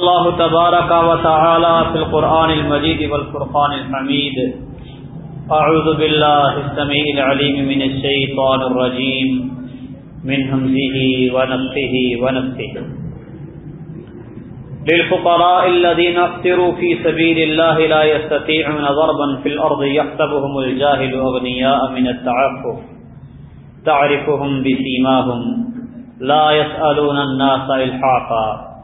الله تبارك وتعالى في القرآن المجيد والفرقان الحميد أعوذ بالله السميع العليم من الشيطان الرجيم من همزه ونفخه ونفخه للفقراء الذين افتروا في سبيل الله لا يستطيعون ضربا في الأرض يحسبهم الجاهل أغنياء من التعفف. تعرفهم بسيماهم لا يسألون الناس إلحاقا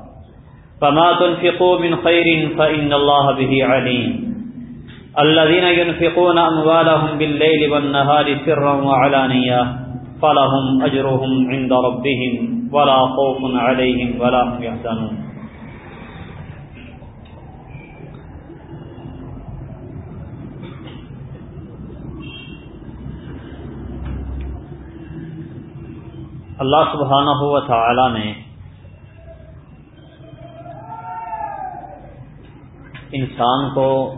فما تنفقوا من خير فإن الله به عليم. الذين ينفقون أموالهم بالليل والنهار سرا وعلانية، فلهم أجرهم عند ربهم ولا خوف عليهم ولا هم يحزنون. اللہ سبحانہ و تعالی نے انسان کو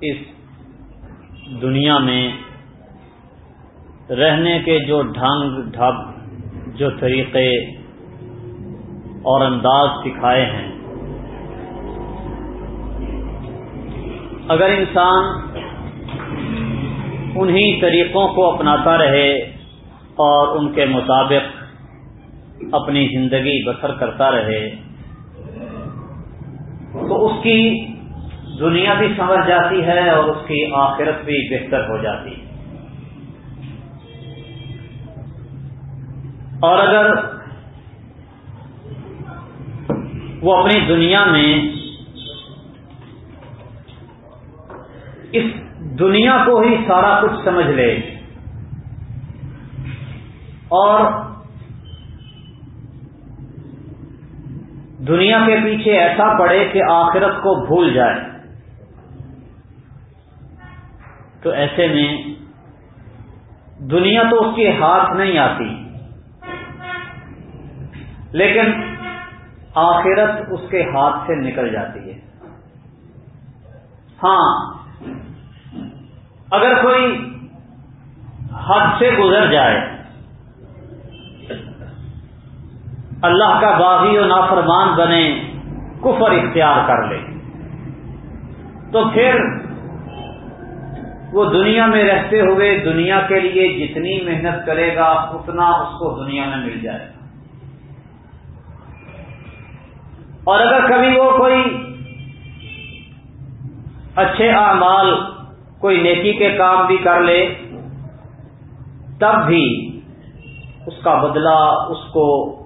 اس دنیا میں رہنے کے جو ڈھنگ ڈھب، جو طریقے اور انداز سکھائے ہیں۔ اگر انسان انہی طریقوں کو اپناتا رہے اور ان کے مطابق اپنی زندگی بسر کرتا رہے تو اس کی دنیا بھی سمجھ جاتی ہے اور اس کی آخرت بھی بہتر ہو جاتی ہے۔ اور اگر وہ اپنی دنیا میں اس دنیا کو ہی سارا کچھ سمجھ لے اور دنیا کے پیچھے ایسا پڑے کہ آخرت کو بھول جائے۔ تو ایسے میں دنیا تو اس کے ہاتھ نہیں آتی، لیکن آخرت اس کے ہاتھ سے نکل جاتی ہے۔ ہاں اگر کوئی حد سے گزر جائے اللہ کا باغی و نافرمان بنے، کفر اختیار کر لے۔ تو پھر وہ دنیا میں رہتے ہوئے دنیا کے لیے جتنی محنت کرے گا، اتنا اس کو دنیا میں مل جائے گا۔ اور اگر کبھی وہ کوئی اچھے اعمال، کوئی نیکی کے کام بھی کر لے، تب بھی اس کا بدلہ، اس کو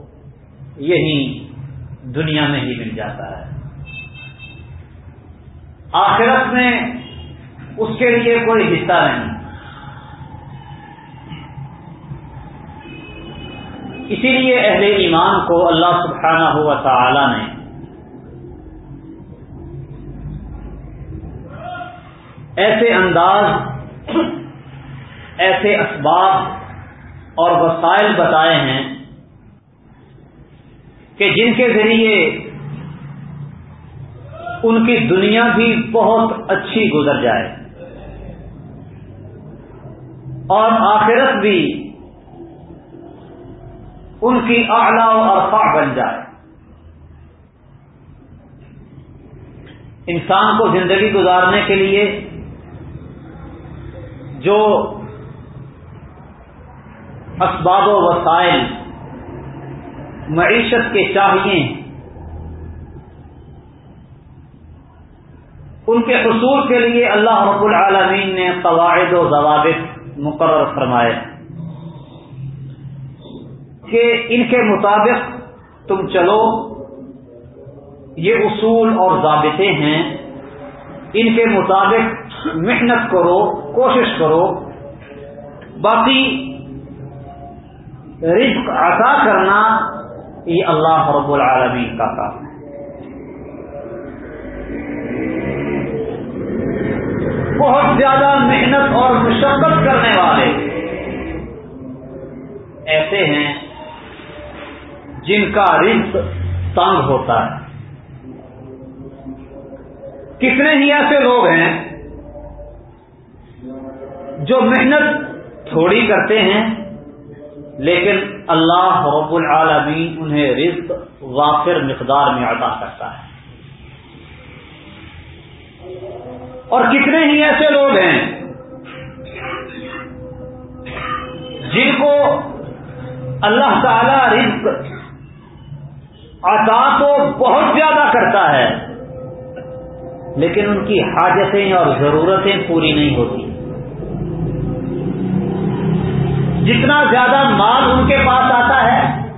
یہی دنیا میں ہی مل جاتا ہے۔ آخرت میں اس کے لیے کوئی حصہ نہیں۔ اسی لیے اہل ایمان کو اللہ سبحانہ ہوا تعالی نے ایسے انداز، ایسے اسباب اور وسائل بتائے ہیں کہ جن کے ذریعے ان کی دنیا بھی بہت اچھی گزر جائے اور آخرت بھی ان کی اعلی و ارفا بن جائے۔ انسان کو زندگی گزارنے کے لیے جو اسباب و وسائل معیشت کے چاہیے۔ ان کے حصول کے لیے اللہ رب العالمین نے قواعد و ضوابط مقرر فرمائے کہ ان کے مطابق تم چلو، یہ اصول اور ضابطے ہیں۔ ان کے مطابق محنت کرو، کوشش کرو۔ باقی رزق عطا کرنا یہ اللہ رب العالمین کا کام ہے۔ بہت زیادہ محنت اور مشقت کرنے والے ایسے ہیں جن کا رزق تنگ ہوتا ہے۔ کتنے ہی ایسے لوگ ہیں جو محنت تھوڑی کرتے ہیں لیکن اللہ رب العالمین انہیں رزق وافر مقدار میں عطا کرتا ہے۔ اور کتنے ہی ایسے لوگ ہیں جن کو اللہ تعالی رزق عطا تو بہت زیادہ کرتا ہے، لیکن ان کی حاجتیں اور ضرورتیں پوری نہیں ہوتی۔ جتنا زیادہ مال ان کے پاس آتا ہے،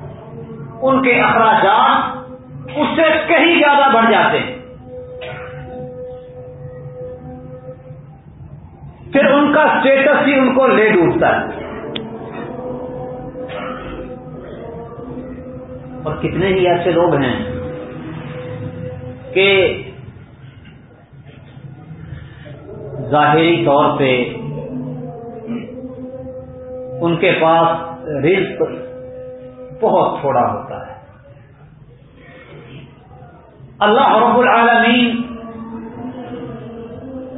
ان کے اخراجات اس سے کہیں زیادہ بڑھ جاتے ہیں۔ پھر ان کا اسٹیٹس ہی ان کو لے ڈوبتا ہے۔ اور کتنے ہی ایسے لوگ ہیں کہ ظاہری طور پہ ان کے پاس رزق بہت تھوڑا ہوتا ہے۔ اللہ رب العالمین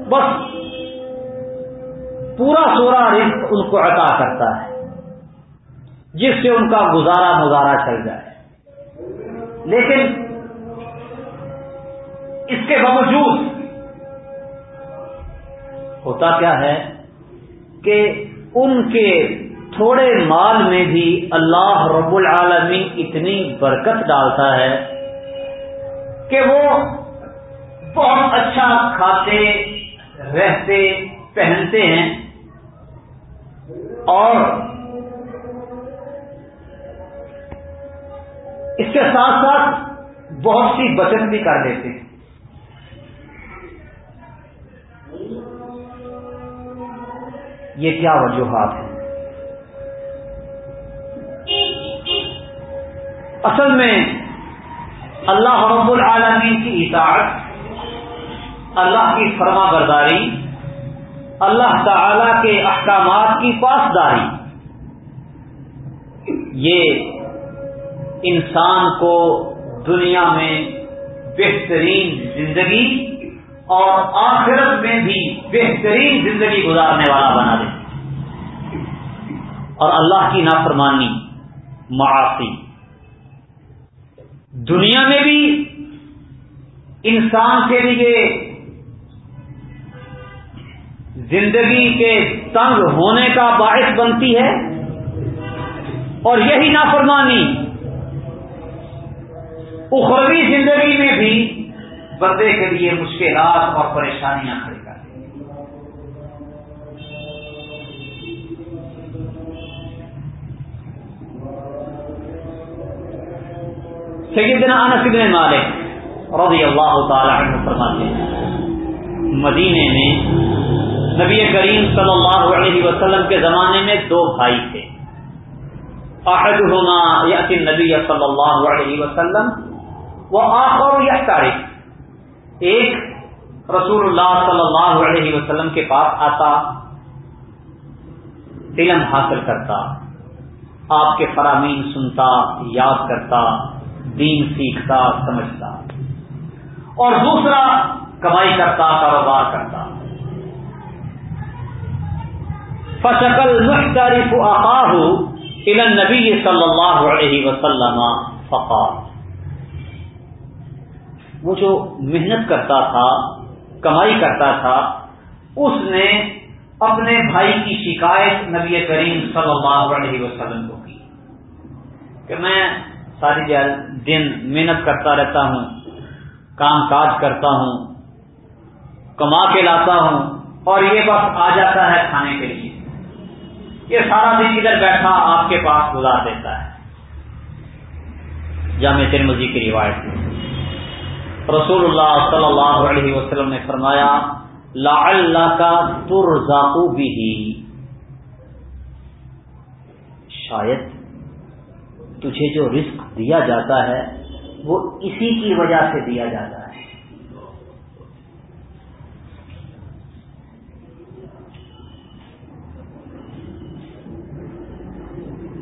بس پورا سورا رزق ان کو عطا کرتا ہے، جس سے ان کا گزارا مزارا چل جائے۔ لیکن اس کے باوجود ہوتا کیا ہے کہ ان کے تھوڑے مال میں بھی اللہ رب العالمین اتنی برکت ڈالتا ہے کہ وہ بہت اچھا کھاتے، رہتے، پہنتے ہیں۔ اور اس کے ساتھ ساتھ بہت سی بچت بھی کر دیتے یہ کیا وجوہات ہیں؟ اصل میں اللہ رب العالمین کی اطاعت، اللہ کی فرما برداری اللہ تعالی کے احکامات کی پاسداری، یہ انسان کو دنیا میں بہترین زندگی اور آخرت میں بھی بہترین زندگی گزارنے والا بنا دے۔ اور اللہ کی نافرمانی معافی دنیا میں بھی انسان کے لیے زندگی کے تنگ ہونے کا باعث بنتی ہے اور یہی نافرمانی اخروی زندگی میں بھی بندے کے لیے مشکلات اور پریشانیاں کھڑی سیدنا انس بن مالک رضی اللہ تعالی عنہ فرماتے ہیں، مدینے میں نبی کریم صلی اللہ علیہ وسلم کے زمانے میں دو بھائی تھے۔ احدہما یأتی النبی صلی اللہ علیہ وسلم وہ آخر یا تاریخ ایک رسول اللہ صلی اللہ علیہ وسلم کے پاس آتا، علم حاصل کرتا، آپ کے فرامین سنتا، یاد کرتا دین سیکھتا، سمجھتا۔ اور دوسرا، کمائی کرتا، کاروبار کرتا۔ فشکل مختلف آقاہ الى النبی صلی اللہ علیہ وسلم فقار وہ جو محنت کرتا تھا، کمائی کرتا تھا، اس نے اپنے بھائی کی شکایت نبی کریم صلی اللہ علیہ وسلم کو کی۔ کہ میں ساری دن محنت کرتا رہتا ہوں، کام کاج کرتا ہوں، کما کے لاتا ہوں، اور یہ بس آ جاتا ہے کھانے کے لیے۔ یہ سارا دن ادھر بیٹھا آپ کے پاس گزار دیتا ہے۔ جامع ترمزی کی روایت رسول اللہ صلی اللہ علیہ وسلم نے فرمایا لا اللہ کا تر بھی شاید تجھے جو رزق دیا جاتا ہے، وہ اسی کی وجہ سے دیا جاتا ہے۔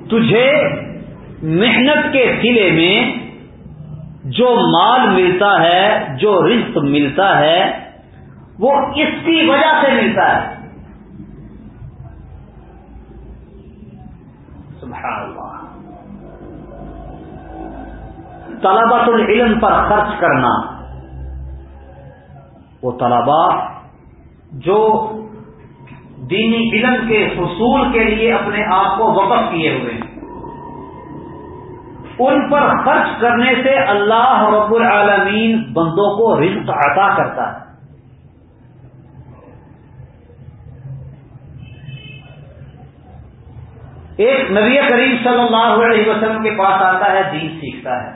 تجھے محنت کے سلے میں جو مال ملتا ہے، جو رزق ملتا ہے، وہ اس کی وجہ سے ملتا ہے۔ سبحان طلبت العلم پر خرچ کرنا۔ وہ طلبا جو دینی علم کے حصول کے لیے اپنے آپ کو وقف کیے ہوئے ہیں۔ ان پر خرچ کرنے سے اللہ رب العالمین بندوں کو رزق عطا کرتا ہے۔ ایک نبی کریم صلی اللہ علیہ وسلم کے پاس آتا ہے، دین سیکھتا ہے۔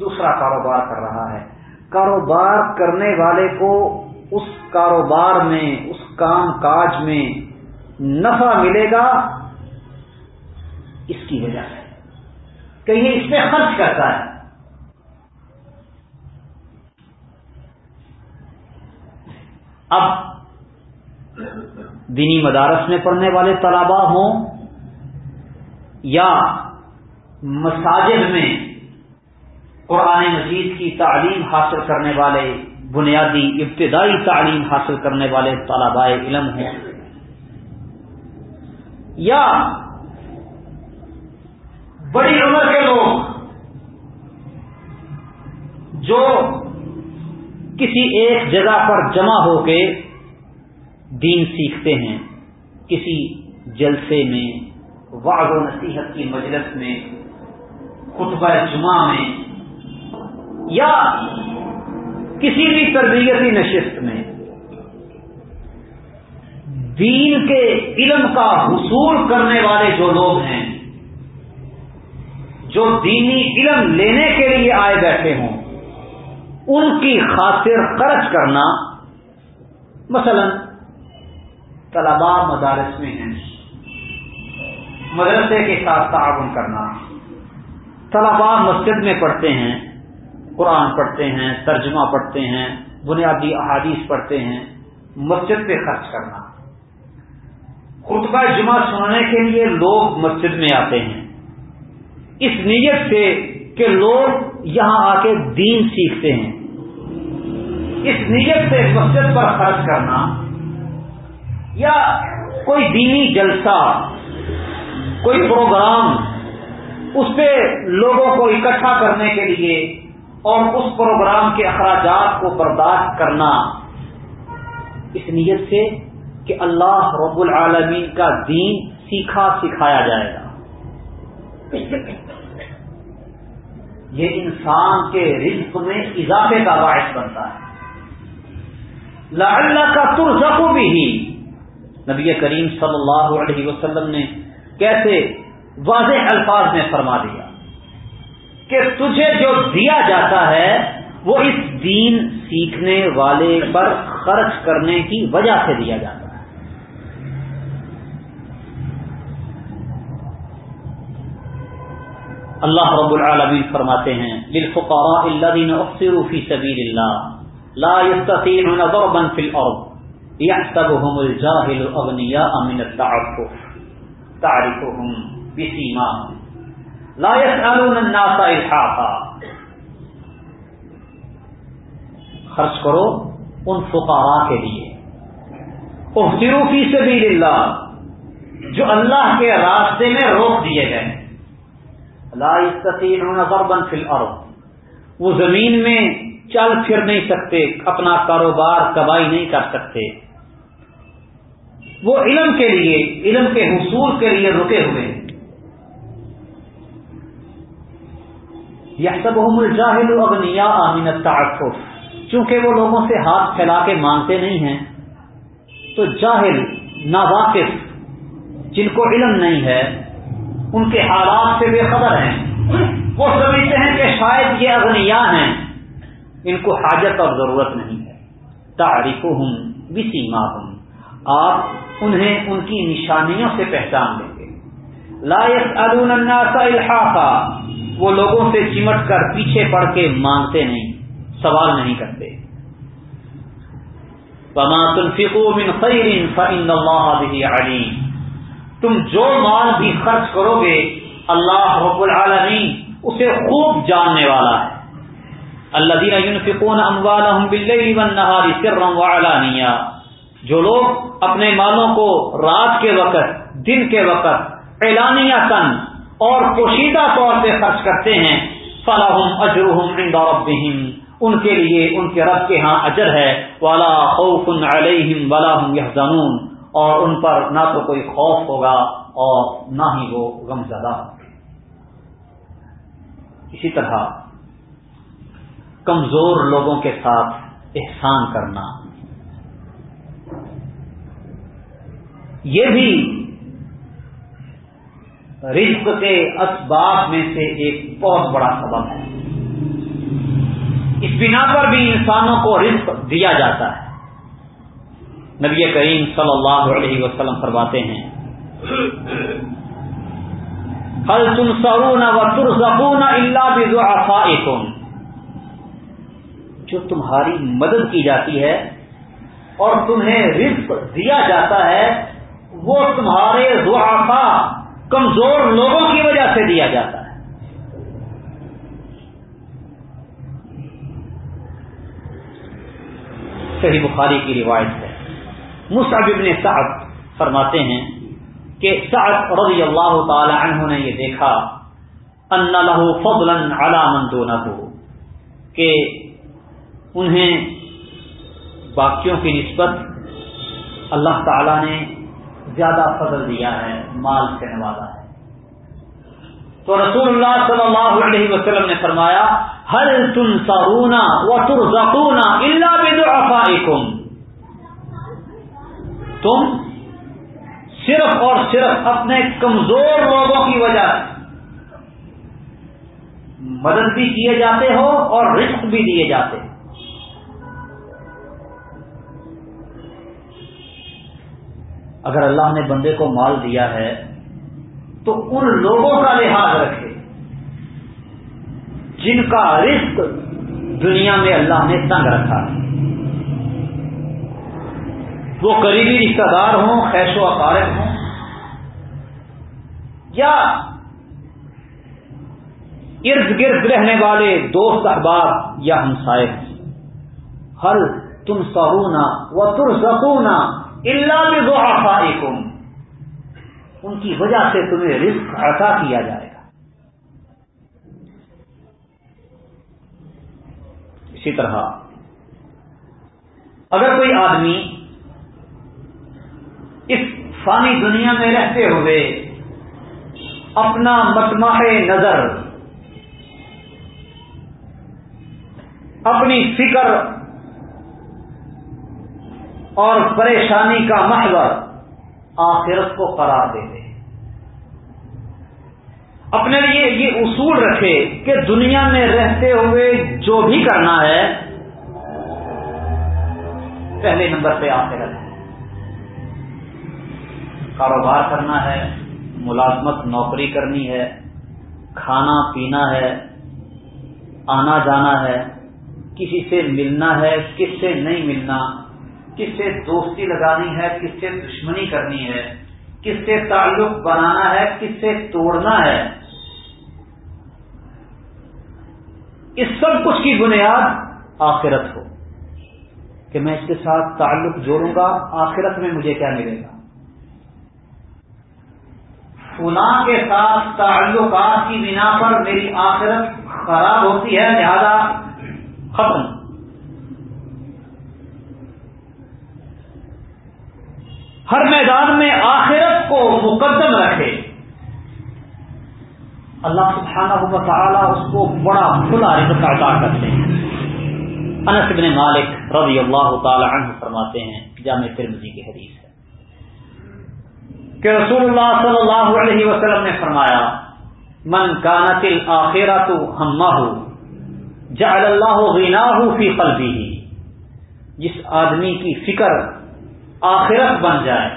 دوسرا کاروبار کر رہا ہے۔ کاروبار کرنے والے کو اس کاروبار میں، اس کام کاج میں نفع ملے گا۔ اس کی وجہ سے کہ یہ اس میں خرچ کرتا ہے۔ اب دینی مدارس میں پڑھنے والے طلبا ہوں یا مساجد میں قرآن مجید کی تعلیم حاصل کرنے والے، بنیادی ابتدائی تعلیم حاصل کرنے والے طلباء علم ہوں۔ یا بڑی عمر کے لوگ جو کسی ایک جگہ پر جمع ہو کے دین سیکھتے ہیں، کسی جلسے میں واض و نصیحت کی مجلس میں، خطبہ جمعہ میں یا کسی بھی تربیتی نشست میں دین کے علم کا حصول کرنے والے جو لوگ ہیں، جو دینی علم لینے کے لیے آئے بیٹھے ہوں، ان کی خاطر خرچ کرنا، مثلا طلبا مدارس میں ہیں، مدرسے کے ساتھ تعاون کرنا طلبا مسجد میں پڑھتے ہیں قرآن پڑھتے ہیں، ترجمہ پڑھتے ہیں، بنیادی احادیث پڑھتے ہیں، مسجد پہ خرچ کرنا۔ خطبہ جمعہ سننے کے لیے لوگ مسجد میں آتے ہیں۔ اس نیت سے کہ لوگ یہاں آ کے دین سیکھتے ہیں۔ اس نیت سے مسجد پر خرچ کرنا یا کوئی دینی جلسہ، کوئی پروگرام، اس پہ لوگوں کو اکٹھا کرنے کے لیے اور اس پروگرام کے اخراجات کو برداشت کرنا۔ اس نیت سے کہ اللہ رب العالمین کا دین سیکھا سکھایا جائے گا۔ یہ انسان کے رزق میں اضافے کا باعث بنتا ہے۔ اللہ کا ترزقو بھی ہی نبی کریم صلی اللہ علیہ وسلم نے کیسے واضح الفاظ میں فرما دیا۔ کہ تجھے جو دیا جاتا ہے وہ اس دین سیکھنے والے پر خرچ کرنے کی وجہ سے دیا جاتا ہے۔ اللہ رب العالمین فرماتے ہیں، للفقراء الذين احصروا في سبيل الله لا يستطيعون ضربا في الارض يحسبهم الجاهل اغنياء من التعفف، تعرفهم بسيماهم لا يسالون الناس الحافا خرچ کرو ان فقراء کے لیے. احصروا في سبيل الله جو اللہ کے راستے میں روک دیے گئے. لا يستطيعون ضربا في الارض وہ زمین میں چل پھر نہیں سکتے، اپنا کاروبار کبائی نہیں کر سکتے. وہ علم کے لیے، علم کے حصول کے لیے رکے ہوئے. ہیں یہ سب الجاہل اغنیا امین التعفف۔ چونکہ وہ لوگوں سے ہاتھ پھیلا کے مانگتے نہیں ہیں، تو جاہل، ناواقف، جن کو علم نہیں ہے، ان کے حالات سے بے خبر ہیں۔ وہ سمجھتے ہیں کہ شاید یہ اغنیا ہیں۔ ان کو حاجت اور ضرورت نہیں ہے۔ تعریف ہوں بھی سیما ہوں آپ انہیں ان کی نشانیوں سے پہچان لیں گے۔ لائق الناس الحافا وہ لوگوں سے چمٹ کر پیچھے پڑ کے مانگتے نہیں، سوال نہیں کرتے۔ پما تنفقوا من خیر فإن الله به علیم تم جو مال بھی خرچ کرو گے، اللہ رب العالمین اسے خوب جاننے والا ہے۔ اللہ دینا جو لوگ اپنے مالوں کو رات کے وقت، دن کے وقت اعلانیہ تن اور پوشیدہ طور پہ خرچ کرتے ہیں فلاحم اجرحم ربهم۔ ان کے لیے، ان کے رب کے ہاں اجر ہے۔ والا خوف علیہم ولا هم يحزنون۔ اور ان پر نہ تو کوئی خوف ہوگا اور نہ ہی وہ غم زدہ۔ اسی طرح کمزور لوگوں کے ساتھ احسان کرنا۔ یہ بھی رزق کے اسباب میں سے ایک بہت بڑا سبب ہے۔ اس بنا پر بھی انسانوں کو رزق دیا جاتا ہے۔ نبی کریم صلی اللہ علیہ وسلم فرماتے ہیں حل تم سرون و ترزبون اللہ بزو جو تمہاری مدد کی جاتی ہے اور تمہیں رزق دیا جاتا ہے، وہ تمہارے ضعفا کمزور لوگوں کی وجہ سے دیا جاتا ہے۔ صحیح بخاری کی روایت ہے۔ مصعب ابن سعد فرماتے ہیں کہ سعد رضی اللہ تعالی عنہ نے یہ دیکھا، ان لہو فضلا علی من دونہ کہ انہیں باقیوں کی نسبت اللہ تعالی نے زیادہ فضل دیا ہے، مال سے نوازا ہے۔ تو رسول اللہ صلی اللہ علیہ وسلم نے فرمایا ہر تم سرونا و تر اللہ بدعفائکم تم صرف اور صرف اپنے کمزور لوگوں کی وجہ سے مدد بھی کیے جاتے ہو اور رزق بھی دیے جاتے ہیں اگر اللہ نے بندے کو مال دیا ہے، تو ان لوگوں کا لحاظ رکھے۔ جن کا رزق دنیا میں اللہ نے تنگ رکھا۔ ہے وہ قریبی رشتہ دار ہوں، خیش و اقارب ہوں، یا ارد گرد رہنے والے دوست، احباب یا ہمسائے ہر تم سرونا و تر سکونا اللہ میں ان کی وجہ سے تمہیں رزق عطا کیا جائے گا۔ اسی طرح، اگر کوئی آدمی اس فانی دنیا میں رہتے ہوئے اپنا متماح نظر، اپنی فکر اور پریشانی کا محور آخرت کو قرار دے دے اپنے لیے یہ اصول رکھے کہ دنیا میں رہتے ہوئے جو بھی کرنا ہے، پہلے نمبر پہ آخرت ہے کاروبار کرنا ہے، ملازمت نوکری کرنی ہے، کھانا پینا ہے، آنا جانا ہے، کسی سے ملنا ہے، کس سے نہیں ملنا کس سے دوستی لگانی ہے، کس سے دشمنی کرنی ہے، کس سے تعلق بنانا ہے، کس سے توڑنا ہے۔ اس سب کچھ کی بنیاد آخرت ہو۔ کہ میں اس کے ساتھ تعلق جوڑوں گا، آخرت میں مجھے کیا ملے گا؟ فلاں کے ساتھ تعلقات کی بنا پر میری آخرت خراب ہوتی ہے، لہذا ختم۔ ہر میدان میں آخرت کو مقدم رکھے۔ اللہ سبحانہ و تعالیٰ اس کو بڑا کھلا رزق عطا کرتے ہیں۔ انس بن مالک رضی اللہ تعالی عنہ فرماتے ہیں، جامع ترمزی کی حدیث ہے۔ کہ رسول اللہ صلی اللہ علیہ وسلم نے فرمایا، من کانت الآخرت ہمہ، جعل اللہ غناہ فی قلبی جس آدمی کی فکر آخرت بن جائے۔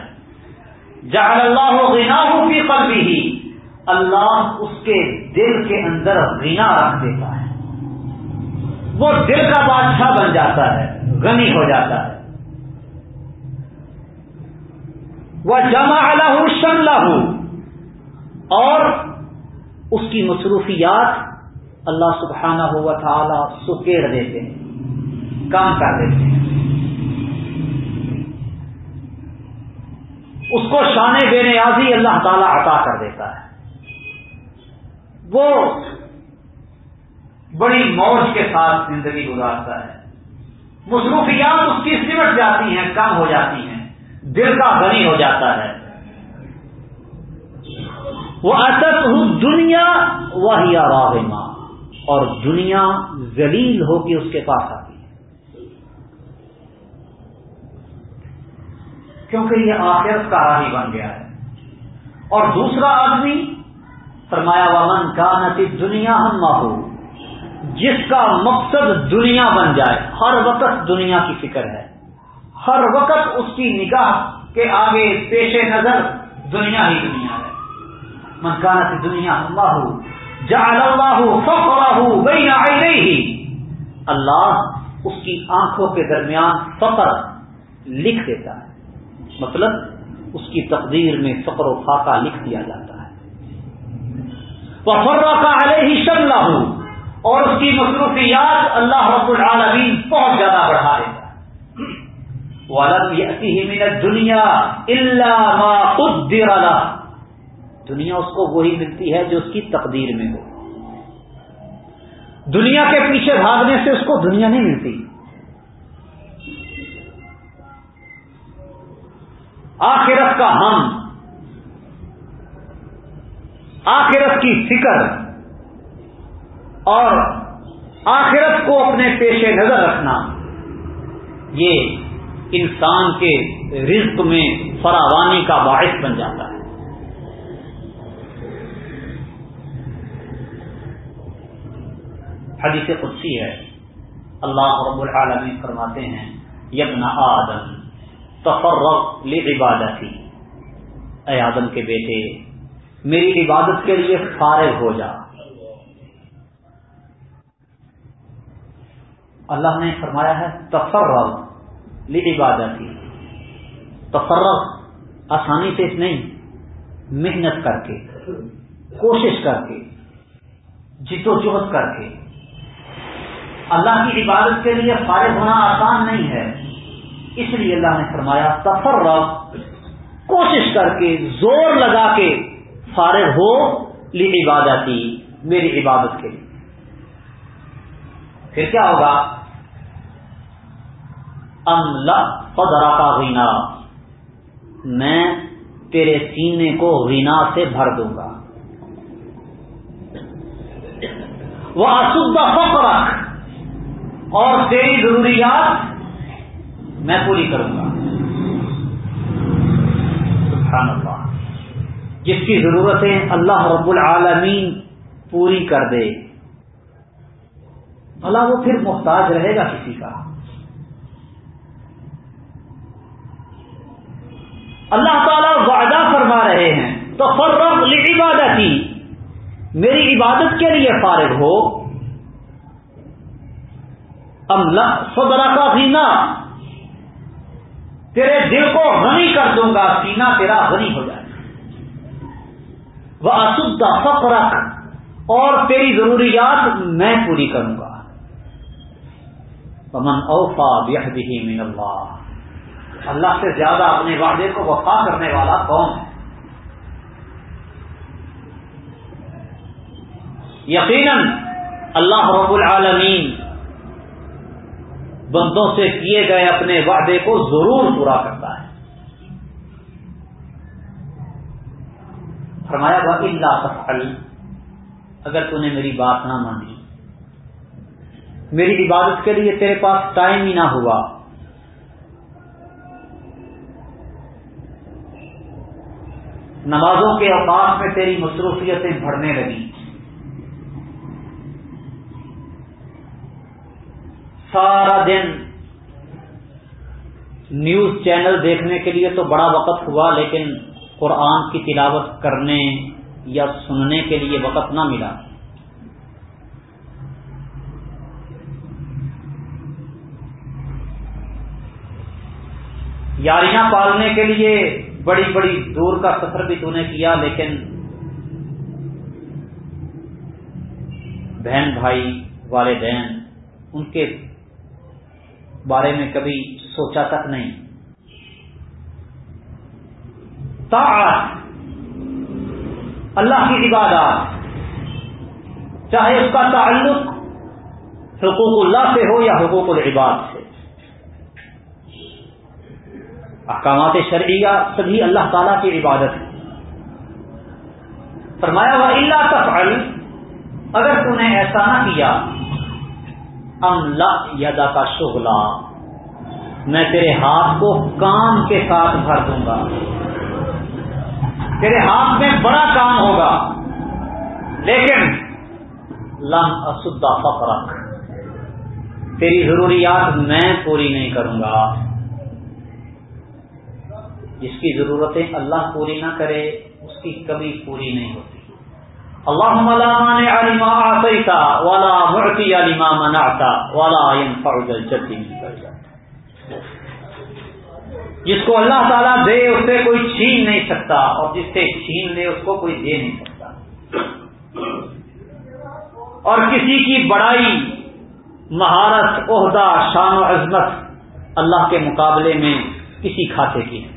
جعل اللہ غنا فی قلبی ہی اللہ اس کے دل کے اندر غنا رکھ دیتا ہے۔ وہ دل کا بادشاہ بن جاتا ہے، غنی ہو جاتا ہے۔ وہ جمع اللہ شن اور اس کی مصروفیات اللہ سبحانہ ہوا تعالی سکیڑ دیتے ہیں، کام کر دیتے ہیں۔ اس کو شان بے نیازی اللہ تعالی عطا کر دیتا ہے۔ وہ بڑی موج کے ساتھ زندگی گزارتا ہے۔ مصروفیات اس کی سمٹ جاتی ہیں، کم ہو جاتی ہیں۔ دل کا غنی ہو جاتا ہے۔ وہ اصل دنیا وہی راہ اور دنیا ذلیل ہو کے اس کے پاس آتی ہے کیونکہ یہ آخرت کا راہی بن گیا ہے۔ اور دوسرا آدمی فرمایا، ومن کا نتی دنیا ہم ماحول جس کا مقصد دنیا بن جائے، ہر وقت دنیا کی فکر ہے۔ ہر وقت اس کی نگاہ کے آگے پیش نظر دنیا ہی دنیا ہے۔ منکانہ کی دنیا اللہ جعل اللہ فقرہ بین عینیہ اللہ اس کی آنکھوں کے درمیان فقر لکھ دیتا ہے۔ مطلب اس کی تقدیر میں فقر و فاقہ لکھ دیا جاتا ہے۔ وفرہ کا علیہ شملہ اور اس کی مصروفیات اللہ رب العالمین بہت زیادہ بڑھا دیتا من دنیا اللہ دنیا اس کو وہی ملتی ہے جو اس کی تقدیر میں ہو۔ دنیا کے پیچھے بھاگنے سے اس کو دنیا نہیں ملتی۔ آخرت کا ہم، آخرت کی فکر اور آخرت کو اپنے پیش نظر رکھنا، یہ انسان کے رزق میں فراوانی کا باعث بن جاتا ہے۔ حدیث قدسی ہے، اللہ رب العالمین فرماتے ہیں یبنا آدم۔ تفرق لعبادتی۔ اے آدم کے بیٹے، میری عبادت کے لیے فارغ ہو جا۔ اللہ نے فرمایا ہے، تفرغ لی تفرغ آسانی سے نہیں، محنت کر کے، کوشش کر کے، جد و جہد کر کے۔ اللہ کی عبادت کے لیے فارغ ہونا آسان نہیں ہے۔ اس لیے اللہ نے فرمایا تفرغ کوشش کر کے، زور لگا کے فارغ ہو لی عبادتی، میری عبادت کے لیے۔ پھر کیا ہوگا؟ ام فدرا کا غینا میں تیرے سینے کو غینا سے بھر دوں گا۔ وہ اصبہ فخر اور تیری ضروریات میں پوری کروں گا۔ سبحان اللہ جس کی ضرورتیں اللہ رب العالمین پوری کر دے، بھلا وہ پھر محتاج رہے گا کسی کا۔ اللہ تعالیٰ وعدہ فرما رہے ہیں تو فرق عبادت ہی میری عبادت کے لیے فارغ ہو۔ سدرا کا سینا تیرے دل کو غنی کر دوں گا سینا تیرا غنی ہو جائے وہ اسدا فخر اور تیری ضروریات میں پوری کروں گا۔ من اوفا بھی من اللہ اللہ سے زیادہ اپنے وعدے کو وفا کرنے والا کون ہے؟ یقیناً اللہ رب العالمین بندوں سے کیے گئے اپنے وعدے کو ضرور پورا کرتا ہے۔ فرمایا گا اللہ اگر تو نے میری بات نہ مانی۔ میری عبادت کے لیے تیرے پاس ٹائم ہی نہ ہوا۔ نمازوں کے اوقات میں تیری مصروفیتیں بڑھنے لگی سارا دن نیوز چینل دیکھنے کے لیے تو بڑا وقت ہوا، لیکن قرآن کی تلاوت کرنے یا سننے کے لیے وقت نہ ملا۔ یاریاں پالنے کے لیے بڑی بڑی دور کا سفر بھی تو نے کیا، لیکن بہن بھائی، والدین، ان کے بارے میں کبھی سوچا تک نہیں۔ طاعت، اللہ کی عبادات، چاہے اس کا تعلق حقوق اللہ سے ہو یا حقوق العباد سے۔ احکامات شرعیہ سبھی اللہ تعالی کی عبادت ہے فرمایا ہوا اللہ تفعل، اگر تو نے ایسا نہ کیا ام یدا کا شغلہ۔ میں تیرے ہاتھ کو کام کے ساتھ بھر دوں گا۔ تیرے ہاتھ میں بڑا کام ہوگا۔ لیکن لم اسدا فقرک۔ تیری ضروریات میں پوری نہیں کروں گا۔ جس کی ضرورتیں اللہ پوری نہ کرے، اس کی کبھی پوری نہیں ہوتی۔ اللہ ملامان علیما آتا والا مرتی علیما مناتا والا جدی نکل جاتا جس کو اللہ تعالیٰ دے، اس سے کوئی چھین نہیں سکتا اور جس سے چھین لے، اس کو کوئی دے نہیں سکتا۔ اور کسی کی بڑائی، مہارت، عہدہ، شان و عظمت اللہ کے مقابلے میں کسی کھاتے کی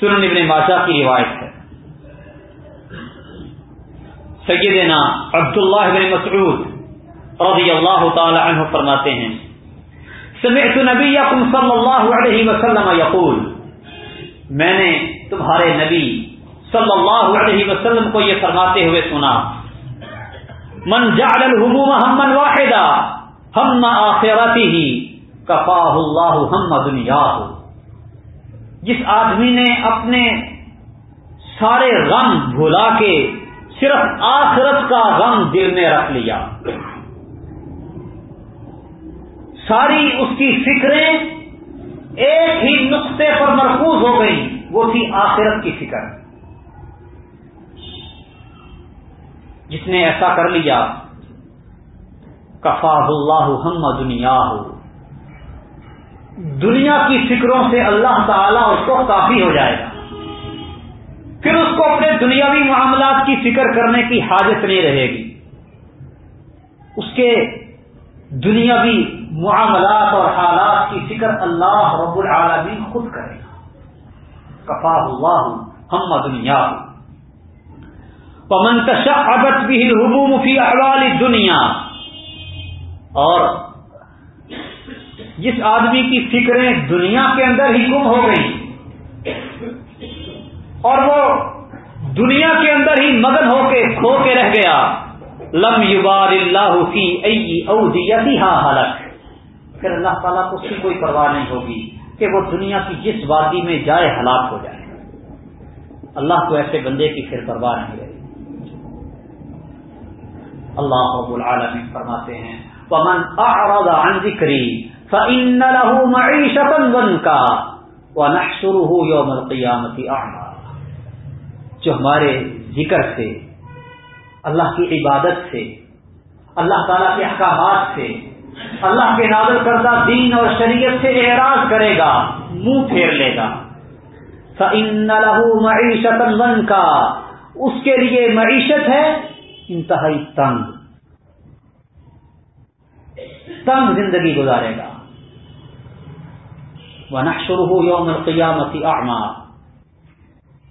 سنن ابن ماجہ کی روایت ہے۔ سیدنا عبداللہ بن مسعود رضی اللہ تعالی عنہ فرماتے ہیں، سمعت نبیکم صلی اللہ علیہ وسلم یقول، میں نے تمہارے نبی صلی اللہ علیہ وسلم کو یہ فرماتے ہوئے سنا، من جعل الحموم ہمن واحدہ ہم آخرتی ہی کفاہ اللہ ہم دنیا جس آدمی نے اپنے سارے غم بھلا کے صرف آخرت کا غم دل میں رکھ لیا۔ ساری اس کی فکریں ایک ہی نقطے پر مرکوز ہو گئی وہ تھی آخرت کی فکر۔ جس نے ایسا کر لیا کفا اللہ ہم دنیا ہو دنیا کی فکروں سے اللہ تعالیٰ اس کو کافی ہو جائے گا۔ پھر اس کو اپنے دنیاوی معاملات کی فکر کرنے کی حاجت نہیں رہے گی۔ اس کے دنیاوی معاملات اور حالات کی فکر اللہ رب العالمین خود کرے گا۔ کفا اللہ ہم دنیا پمن تشعبت بھی حبوم فی احوال دنیا۔ اور جس آدمی کی فکریں دنیا کے اندر ہی گم ہو گئی اور وہ دنیا کے اندر ہی مگن ہو کے کھو کے رہ گیا، لم یبار اللہ کی اودیتی ہاں حالت پھر اللہ تعالیٰ کو اس کی کوئی پرواہ نہیں ہوگی کہ وہ دنیا کی جس وادی میں جائے ہلاک ہو جائے۔ اللہ کو ایسے بندے کی پھر پرواہ نہیں رہی۔ اللہ رب العالمین فرماتے ہیں پمن عن ذکری فَإِنَّ لَهُ مَعِيشَةً ضَنْكَا وَنَحْشُرُهُ يَوْمَ الْقِيَامَةِ أَعْمَى۔ جو ہمارے ذکر سے، اللہ کی عبادت سے، اللہ تعالیٰ کے احکامات سے، اللہ کے نازل کردہ دین اور شریعت سے اعراض کرے گا، منہ پھیر لے گا۔ فَإِنَّ لَهُ مَعِيشَةً ضَنْكَا اس کے لیے معیشت ہے انتہائی تنگ۔ تنگ زندگی گزارے گا۔ شروع ہو یوم القیامتی اعما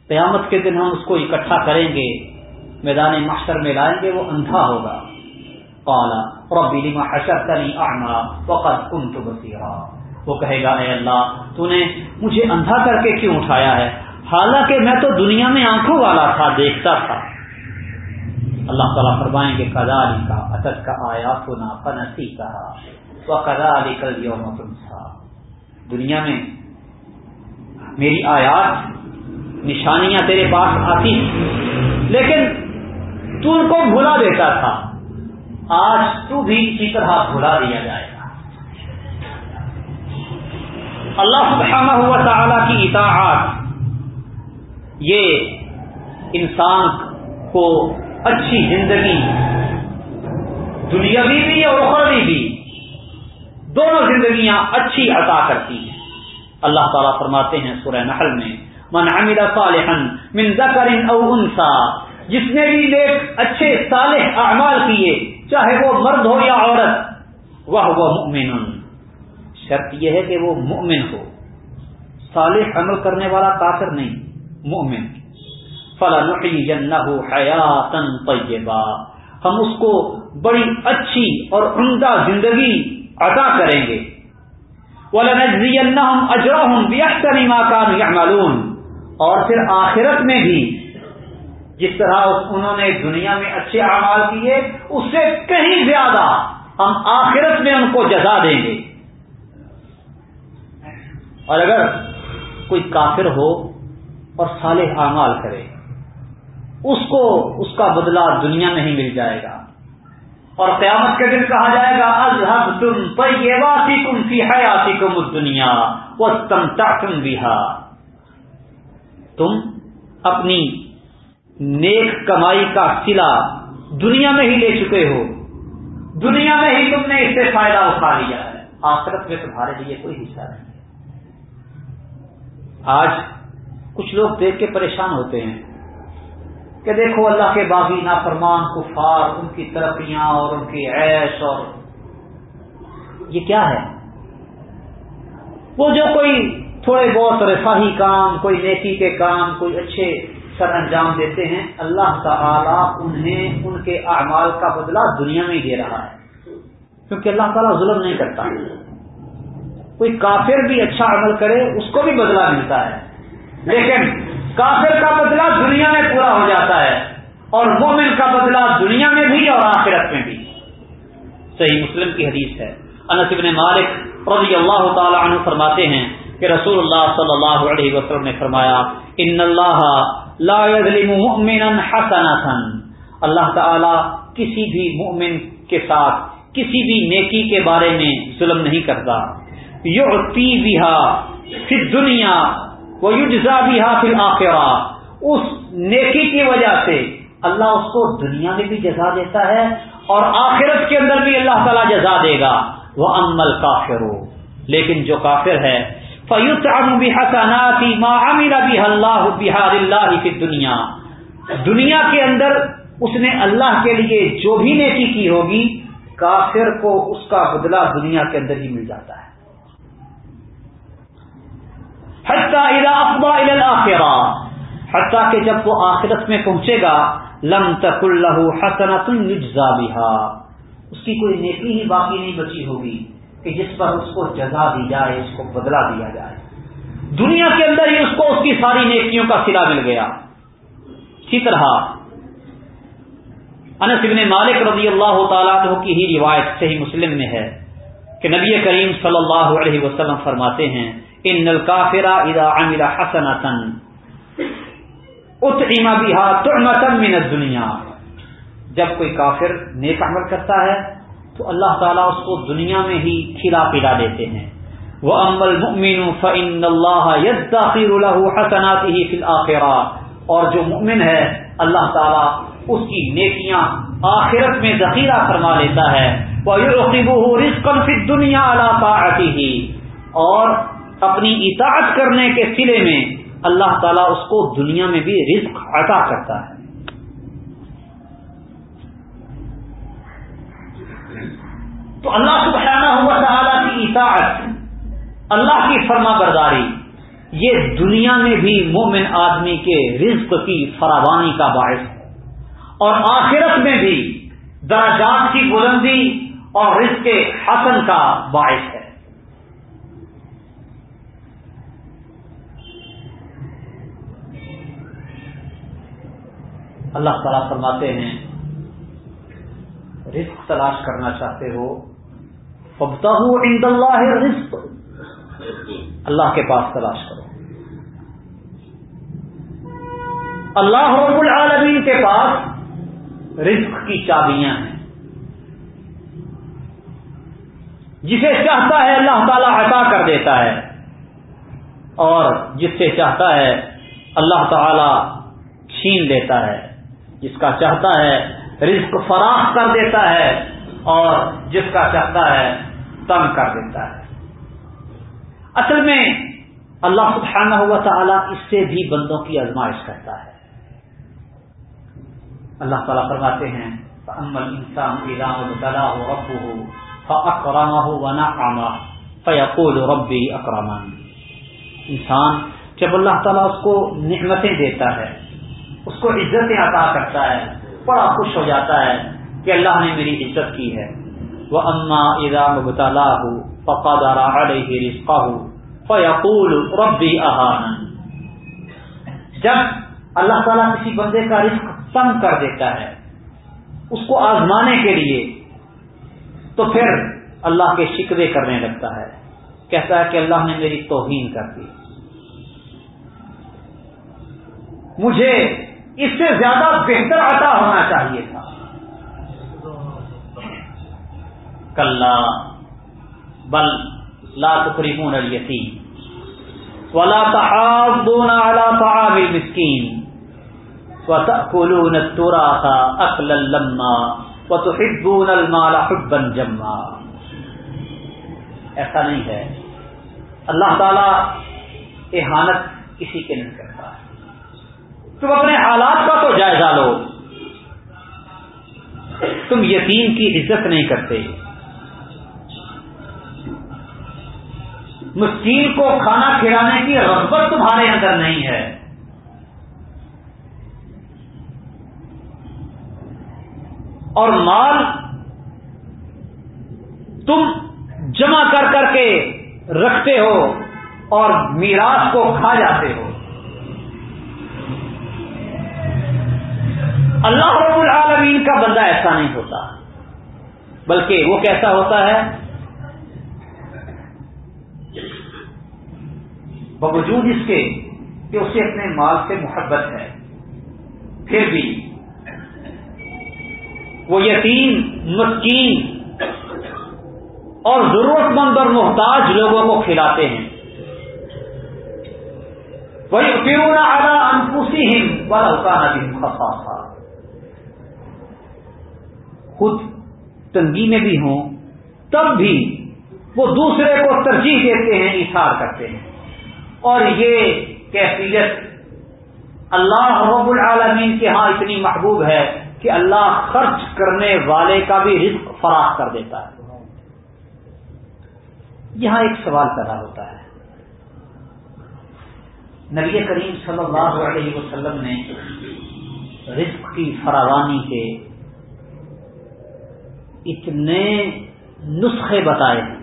قیامت کے دن ہم اس کو اکٹھا کریں گے، میدان محشر میں لائیں گے، وہ اندھا ہوگا۔ قالا ربی لما حشرتنی اعما وقد كنت بصیرا وہ کہے گا، اے اللہ، تو نے مجھے اندھا کر کے کیوں اٹھایا ہے؟ حالانکہ میں تو دنیا میں آنکھوں والا تھا، دیکھتا تھا۔ اللہ تعالیٰ فرمائیں گے کدا علی کا اطد کا آیا سنا فنسی کہا وہ کدا علی کل یوم تمسا دنیا میں میری آیات، نشانیاں تیرے پاس آتی لیکن تو ان کو بھلا دیتا تھا۔ آج تو بھی اسی طرح بھلا دیا جائے گا۔ اللہ سبحانہ ہوا تعالی کی اطاعت، یہ انسان کو اچھی زندگی، دنیاوی بھی اور اخروی بھی دونوں زندگیاں اچھی عطا کرتی ہیں۔ اللہ تعالیٰ فرماتے ہیں سورہ نحل میں، من عمل صالحا من ذکر او انسا جس نے بھی نیک، اچھے، صالح اعمال کیے، چاہے وہ مرد ہو یا عورت، وہ وہ مؤمن۔ شرط یہ ہے کہ وہ مومن ہو۔ صالح عمل کرنے والا کافر نہیں مومن فلاں ہو حیاتن طیبہ ہم اس کو بڑی اچھی اور عمدہ زندگی عطا کریں گے۔ وَلَنَجْزِيَنَّهُمْ أَجْرَهُمْ بِأَحْسَنِ مَا كَانُوا يَعْمَلُونَ۔ اور پھر آخرت میں بھی جس طرح انہوں نے دنیا میں اچھے اعمال کیے، اس سے کہیں زیادہ ہم آخرت میں ان کو جزا دیں گے۔ اور اگر کوئی کافر ہو اور صالح اعمال کرے اس کو اس کا بدلہ دنیا میں ہی مل جائے گا۔ اور قیامت کے دن کہا جائے گا ازحب تم پیواسی کم فی حیاتی کم دنیا وہ تم تم تم اپنی نیک کمائی کا سلا دنیا میں ہی لے چکے ہو۔ دنیا میں ہی تم نے اس سے فائدہ اٹھا لیا ہے۔ آخرت میں تمہارے لیے کوئی حصہ نہیں۔ آج کچھ لوگ دیکھ کے پریشان ہوتے ہیں۔ کہ دیکھو اللہ کے باغی نافرمان کفار، ان کی ترقیاں اور ان کی عیش اور یہ کیا ہے؟ وہ جو کوئی تھوڑے بہت رفاہی کام، کوئی نیکی کے کام، کوئی اچھے سر انجام دیتے ہیں، اللہ تعالیٰ انہیں ان کے اعمال کا بدلہ دنیا میں دے رہا ہے۔ کیونکہ اللہ تعالیٰ ظلم نہیں کرتا۔ کوئی کافر بھی اچھا عمل کرے، اس کو بھی بدلہ ملتا ہے۔ لیکن کافر کا بدلہ دنیا میں پورا ہو جاتا ہے اور مومن کا بدلہ دنیا میں بھی اور آخرت میں بھی۔ صحیح مسلم کی حدیث ہے۔ انس بن مالک رضی اللہ تعالی عنہ فرماتے ہیں کہ رسول اللہ صلی اللہ علیہ وسلم نے فرمایا، ان اللہ لا يظلم مؤمنا حسنة اللہ تعالی کسی بھی مؤمن کے ساتھ کسی بھی نیکی کے بارے میں ظلم نہیں کرتا۔ یعطی بها فی الدنیا وہ یوجا بھی حاصل آخرا اس نیکی کی وجہ سے اللہ اس کو دنیا میں بھی جزا دیتا ہے اور آخرت کے اندر بھی اللہ تعالیٰ جزا دے گا۔ وہ امل کافر ہو لیکن جو کافر ہے فیوت بھی حسناتی ما امیر ابھی اللہ بحار اللہ کی دنیا دنیا کے اندر اس نے اللہ کے لیے جو بھی نیکی کی ہوگی، کافر کو اس کا بدلہ دنیا کے اندر ہی مل جاتا ہے۔ حتیٰ کہ جب وہ آخرت میں پہنچے گا، لم تک اللہ حسنت بها اس کی کوئی نیکی ہی باقی نہیں بچی ہوگی کہ جس پر اس کو جزا دی جائے، اس کو بدلا دیا جائے. دنیا کے اندر ہی اس کو اس کی ساری نیکیوں کا سلا مل گیا. اسی طرح انس ابن مالک رضی اللہ تعالیٰ عنہ کی ہی روایت صحیح مسلم میں ہے کہ نبی کریم صلی اللہ علیہ وسلم فرماتے ہیں ان الکافرا اذا عمل حسنتا اطعم بها طعمه من الدنيا. جب کوئی کافر نیک عمل کرتا ہے، تو اللہ تعالیٰ اس کو دنیا میں ہی کھلا پلا دیتے ہیں. وہ امل مؤمن فن اللہ یداخیر له حسناته في الاخره اور جو مؤمن ہے، اللہ تعالیٰ اس کی نیکیاں آخرت میں ذخیرہ فرما لیتا ہے. وَيُعْقِبُهُ رِزْقًا فِي الدُّنْيَا عَلَى طَاعَتِهِ. اور اپنی اطاعت کرنے کے سلے میں اللہ تعالیٰ اس کو دنیا میں بھی رزق عطا کرتا ہے۔ تو اللہ سبحانہ ہوا تعالیٰ کی اطاعت، اللہ کی فرما برداری یہ دنیا میں بھی مومن آدمی کے رزق کی فراوانی کا باعث ہے۔ اور آخرت میں بھی دراجات کی بلندی اور رزق حسن کا باعث ہے۔ اللہ تعالیٰ فرماتے ہیں، رزق تلاش کرنا چاہتے ہو۔ پبتا ہوں اللہ رزق اللہ کے پاس تلاش کرو۔ اللہ رب العالمین کے پاس رزق کی چابیاں ہیں۔ جسے چاہتا ہے اللہ تعالیٰ عطا کر دیتا ہے۔ اور جس سے چاہتا ہے اللہ تعالی چھین لیتا ہے۔ جس کا چاہتا ہے رزق فراخ کر دیتا ہے اور جس کا چاہتا ہے تنگ کر دیتا ہے۔ اصل میں اللہ سبحانہ ہوا تعالیٰ اس سے بھی بندوں کی آزمائش کرتا ہے۔ اللہ تعالیٰ فرماتے ہیں انسان ہو رب ہو فقرامہ ہو ونا فیقول ربی اکرمان انسان جب اللہ تعالیٰ اس کو نعمتیں دیتا ہے اس کو عزتیں عطا کرتا ہے، بڑا خوش ہو جاتا ہے کہ اللہ نے میری عزت کی ہے۔ وہ اما ادا مبتلا ہوں فقادارا علیہ رزقہ ہوں فیقول ربی احان جب اللہ تعالیٰ کسی بندے کا رزق تنگ کر دیتا ہے، اس کو آزمانے کے لیے، تو پھر اللہ کے شکوے کرنے لگتا ہے۔ کہتا ہے کہ اللہ نے میری توہین کر دی۔ مجھے اس سے زیادہ بہتر عطا ہونا چاہیے تھا۔ کل بل لا تقریبون الیتیم۔ ولا تحاضون على طعام المسكين وتأكلون التراث أكلا لما وتحبون المال حبا جما۔ ایسا نہیں ہے۔ اللہ تعالی احانت کسی کے نہیں کرتا۔ تم اپنے حالات کا تو جائزہ لو۔ تم یتیم کی عزت نہیں کرتے۔ مسکین کو کھانا کھلانے کی رغبت تمہارے اندر نہیں ہے۔ اور مال تم جمع کر کر کے رکھتے ہو اور میراث کو کھا جاتے ہو۔ اللہ رب العالمین کا بندہ ایسا نہیں ہوتا۔ بلکہ وہ کیسا ہوتا ہے؟ باوجود اس کے کہ اسے اپنے مال سے محبت ہے۔ پھر بھی وہ یتیم، مسکین اور ضرورت مند اور محتاج لوگوں کو کھلاتے ہیں۔ وہی پیون آدھا انفوسی ہند والا ہوتا نہ خود تنگی میں بھی ہوں، تب بھی وہ دوسرے کو ترجیح دیتے ہیں اشار کرتے ہیں۔ اور یہ کیفیت اللہ رب العالمین کے ہاں اتنی محبوب ہے کہ اللہ خرچ کرنے والے کا بھی رزق فراخ کر دیتا ہے۔ یہاں ایک سوال پیدا ہوتا ہے۔ نبی کریم صلی اللہ علیہ وسلم نے رزق کی فراوانی کے اتنے نسخے بتائے ہیں۔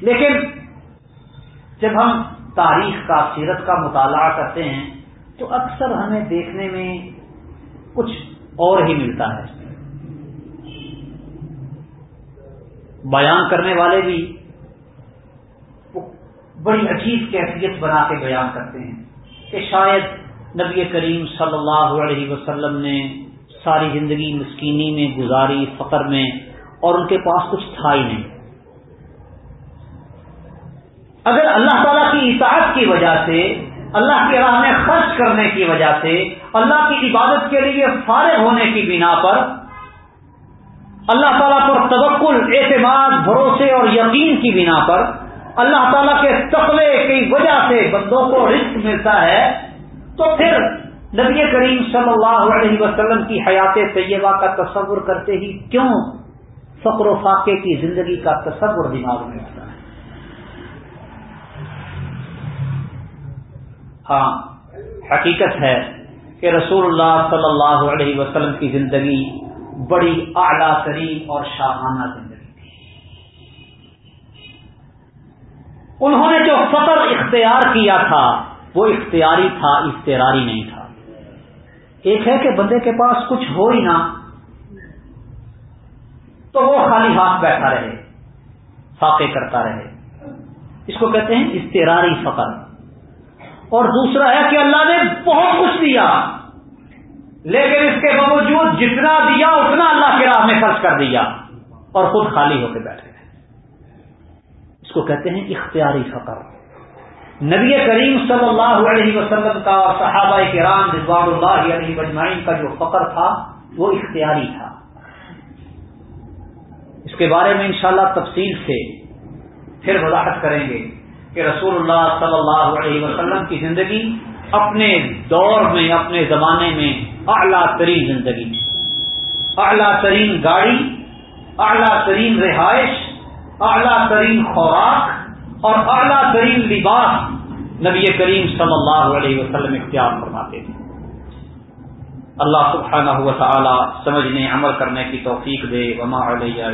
لیکن جب ہم تاریخ کا، سیرت کا مطالعہ کرتے ہیں، تو اکثر ہمیں دیکھنے میں کچھ اور ہی ملتا ہے۔ بیان کرنے والے بھی بڑی عجیب کیفیت بنا کے بیان کرتے ہیں کہ شاید نبی کریم صلی اللہ علیہ وسلم نے ساری زندگی مسکینی میں گزاری، فقر میں، اور ان کے پاس کچھ تھا ہی نہیں۔ اگر اللہ تعالیٰ کی اطاعت کی وجہ سے، اللہ کی راہ میں خرچ کرنے کی وجہ سے، اللہ کی عبادت کے لیے فارغ ہونے کی بنا پر، اللہ تعالیٰ پر تبکل اعتماد، بھروسے اور یقین کی بنا پر، اللہ تعالیٰ کے تقوی کی وجہ سے بندوں کو رزق ملتا ہے، تو پھر نبی کریم صلی اللہ علیہ وسلم کی حیات طیبہ کا تصور کرتے ہی کیوں فقر و فاقے کی زندگی کا تصور دماغ میں آتا ہے؟ ہاں حقیقت ہے کہ رسول اللہ صلی اللہ علیہ وسلم کی زندگی بڑی اعلیٰ ترین اور شاہانہ زندگی تھی۔ انہوں نے جو فطر اختیار کیا تھا، وہ اختیاری تھا اختیاری نہیں تھا۔ ایک ہے کہ بندے کے پاس کچھ ہو ہی نہ، تو وہ خالی ہاتھ بیٹھا رہے، فاقے کرتا رہے۔ اس کو کہتے ہیں استراری فقر۔ اور دوسرا ہے کہ اللہ نے بہت کچھ دیا، لیکن اس کے باوجود جتنا دیا اتنا اللہ کے راہ میں خرچ کر دیا اور خود خالی ہو کے بیٹھے۔ اس کو کہتے ہیں اختیاری فقر۔ نبی کریم صلی اللہ علیہ وسلم کا اور صحابہ کرام رضوان اللہ علیہ مجمعین کا جو فقر تھا، وہ اختیاری تھا۔ اس کے بارے میں انشاءاللہ تفصیل سے پھر وضاحت کریں گے کہ رسول اللہ صلی اللہ علیہ وسلم کی زندگی اپنے دور میں، اپنے زمانے میں اعلیٰ ترین زندگی، اعلیٰ ترین گاڑی، اعلیٰ ترین رہائش، اعلیٰ ترین خوراک اور اعلیٰ ترین لباس نبی کریم صلی اللہ علیہ وسلم اختیار فرماتے تھے۔ اللہ سبحانہ و تعالی سمجھنے عمل کرنے کی توفیق دے۔ وما علیہ